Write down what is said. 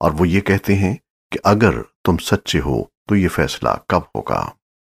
اور وہ یہ کہتے ہیں کہ اگر تم سچے ہو تو یہ فیصلہ کب ہوگا؟